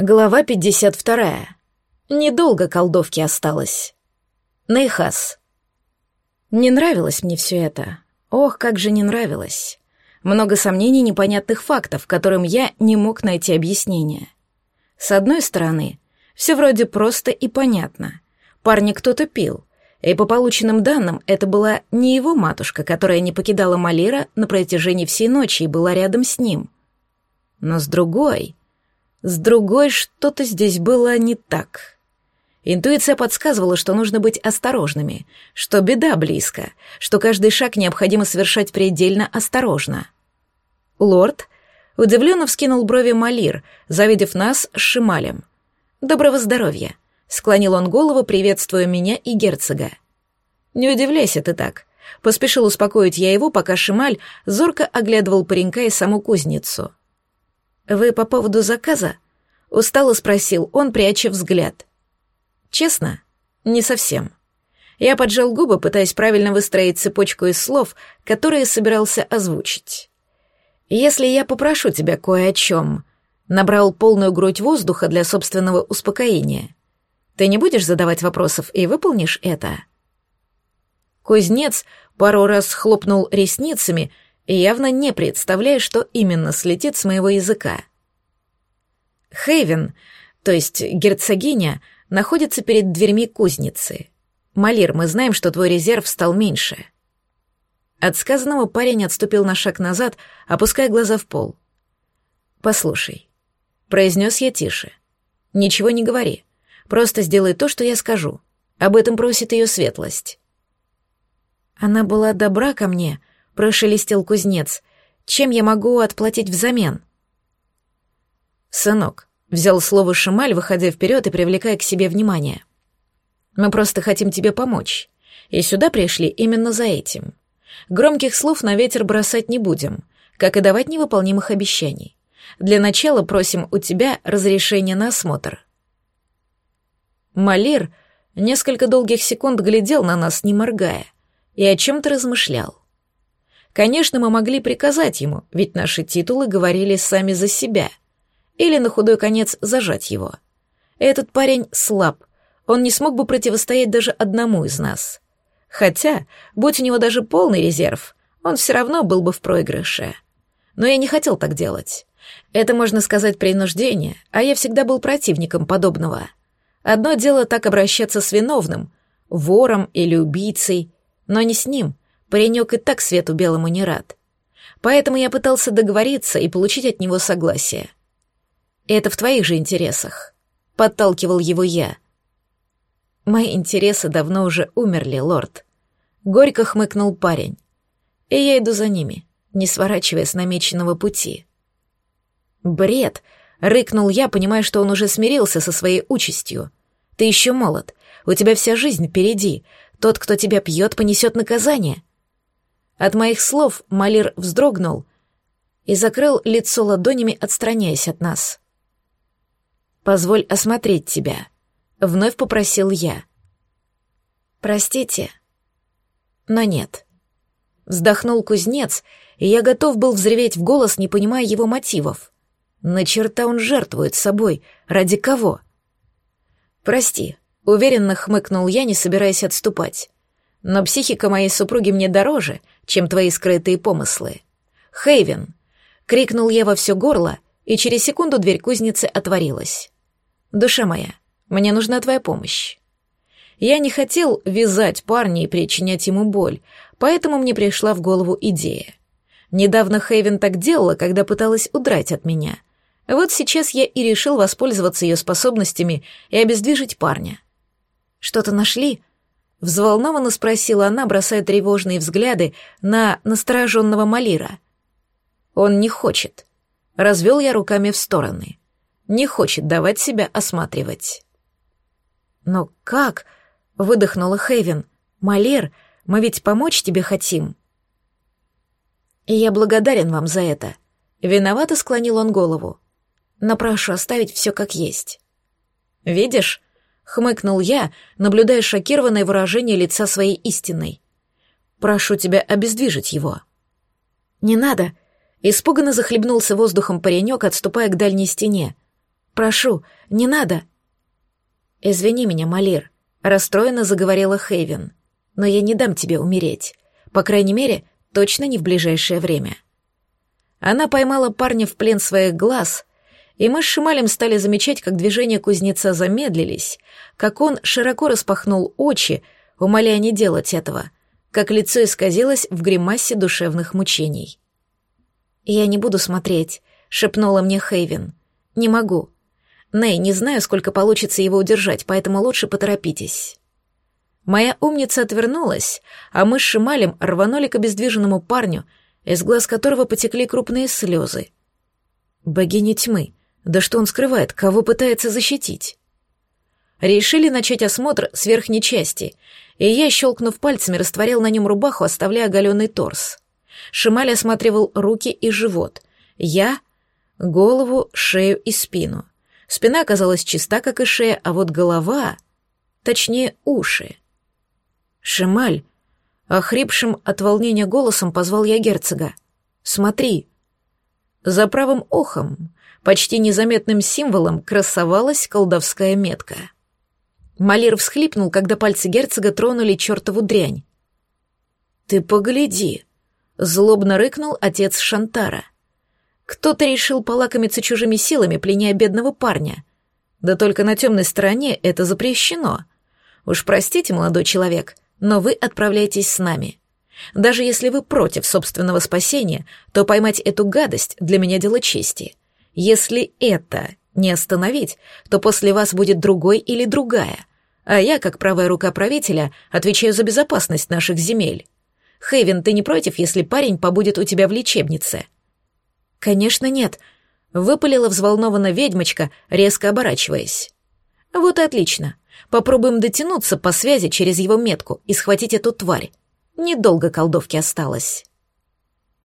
Глава 52. Недолго колдовки осталось. Нейхас. Не нравилось мне все это. Ох, как же не нравилось. Много сомнений, непонятных фактов, которым я не мог найти объяснение. С одной стороны, все вроде просто и понятно. Парня кто-то пил, и по полученным данным, это была не его матушка, которая не покидала Малира на протяжении всей ночи и была рядом с ним. Но с другой... С другой что-то здесь было не так. Интуиция подсказывала, что нужно быть осторожными, что беда близко, что каждый шаг необходимо совершать предельно осторожно. Лорд удивленно вскинул брови Малир, завидев нас с Шималем. «Доброго здоровья!» — склонил он голову, приветствуя меня и герцога. «Не удивляйся ты так», — поспешил успокоить я его, пока Шималь зорко оглядывал паренька и саму кузницу. «Вы по поводу заказа?» — устало спросил он, пряча взгляд. «Честно? Не совсем». Я поджал губы, пытаясь правильно выстроить цепочку из слов, которые собирался озвучить. «Если я попрошу тебя кое о чем», набрал полную грудь воздуха для собственного успокоения, ты не будешь задавать вопросов и выполнишь это?» Кузнец пару раз хлопнул ресницами, явно не представляя, что именно слетит с моего языка. Хейвен, то есть герцогиня, находится перед дверьми кузницы. Малир, мы знаем, что твой резерв стал меньше. От сказанного парень отступил на шаг назад, опуская глаза в пол. «Послушай», — произнес я тише, — «ничего не говори, просто сделай то, что я скажу. Об этом просит ее светлость». Она была добра ко мне, прошелестел кузнец. Чем я могу отплатить взамен? Сынок, взял слово Шималь, выходя вперед и привлекая к себе внимание. Мы просто хотим тебе помочь. И сюда пришли именно за этим. Громких слов на ветер бросать не будем, как и давать невыполнимых обещаний. Для начала просим у тебя разрешения на осмотр. Малир несколько долгих секунд глядел на нас, не моргая, и о чем-то размышлял. Конечно, мы могли приказать ему, ведь наши титулы говорили сами за себя. Или на худой конец зажать его. Этот парень слаб, он не смог бы противостоять даже одному из нас. Хотя, будь у него даже полный резерв, он все равно был бы в проигрыше. Но я не хотел так делать. Это, можно сказать, принуждение, а я всегда был противником подобного. Одно дело так обращаться с виновным, вором или убийцей, но не с ним — Паренек и так свету белому не рад. Поэтому я пытался договориться и получить от него согласие. это в твоих же интересах. Подталкивал его я. Мои интересы давно уже умерли, лорд. Горько хмыкнул парень. И я иду за ними, не сворачивая с намеченного пути. Бред! Рыкнул я, понимая, что он уже смирился со своей участью. Ты еще молод, у тебя вся жизнь впереди. Тот, кто тебя пьет, понесет наказание. От моих слов Малир вздрогнул и закрыл лицо ладонями, отстраняясь от нас. «Позволь осмотреть тебя», — вновь попросил я. «Простите, но нет». Вздохнул кузнец, и я готов был взреветь в голос, не понимая его мотивов. На черта он жертвует собой. Ради кого? «Прости», — уверенно хмыкнул я, не собираясь отступать. «Но психика моей супруги мне дороже, чем твои скрытые помыслы. Хейвен!» — крикнул я во все горло, и через секунду дверь кузницы отворилась. «Душа моя, мне нужна твоя помощь». Я не хотел вязать парня и причинять ему боль, поэтому мне пришла в голову идея. Недавно Хейвен так делала, когда пыталась удрать от меня. Вот сейчас я и решил воспользоваться ее способностями и обездвижить парня. «Что-то нашли?» Взволнованно спросила она, бросая тревожные взгляды на настороженного Малира. Он не хочет. Развел я руками в стороны. Не хочет давать себя осматривать. Но как? Выдохнула Хейвен. Малир, мы ведь помочь тебе хотим. И я благодарен вам за это. Виновато склонил он голову. Но прошу оставить все как есть. Видишь, хмыкнул я, наблюдая шокированное выражение лица своей истинной. Прошу тебя обездвижить его. Не надо. Испуганно захлебнулся воздухом паренек, отступая к дальней стене. прошу, не надо!» «Извини меня, Малир», — расстроенно заговорила Хейвен. «Но я не дам тебе умереть. По крайней мере, точно не в ближайшее время». Она поймала парня в плен своих глаз, и мы с Шималем стали замечать, как движения кузнеца замедлились, как он широко распахнул очи, умоляя не делать этого, как лицо исказилось в гримасе душевных мучений. «Я не буду смотреть», — шепнула мне Хейвен. «Не могу. Ней, не знаю, сколько получится его удержать, поэтому лучше поторопитесь». Моя умница отвернулась, а мы с Шималем рванули к обездвиженному парню, из глаз которого потекли крупные слезы. Богиня тьмы, да что он скрывает, кого пытается защитить? Решили начать осмотр с верхней части, и я, щелкнув пальцами, растворял на нем рубаху, оставляя оголенный торс. Шималь осматривал руки и живот. Я — голову, шею и спину. Спина оказалась чиста, как и шея, а вот голова... Точнее, уши. «Шималь!» Охрипшим от волнения голосом позвал я герцога. «Смотри!» За правым ухом, почти незаметным символом, красовалась колдовская метка. Малир всхлипнул, когда пальцы герцога тронули чертову дрянь. «Ты погляди!» — злобно рыкнул отец Шантара. «Кто-то решил полакомиться чужими силами, пленяя бедного парня. Да только на темной стороне это запрещено. Уж простите, молодой человек, но вы отправляетесь с нами. Даже если вы против собственного спасения, то поймать эту гадость для меня дело чести. Если это не остановить, то после вас будет другой или другая, а я, как правая рука правителя, отвечаю за безопасность наших земель. Хейвен, ты не против, если парень побудет у тебя в лечебнице?» «Конечно нет», — выпалила взволнованно ведьмочка, резко оборачиваясь. «Вот и отлично. Попробуем дотянуться по связи через его метку и схватить эту тварь. Недолго колдовки осталось.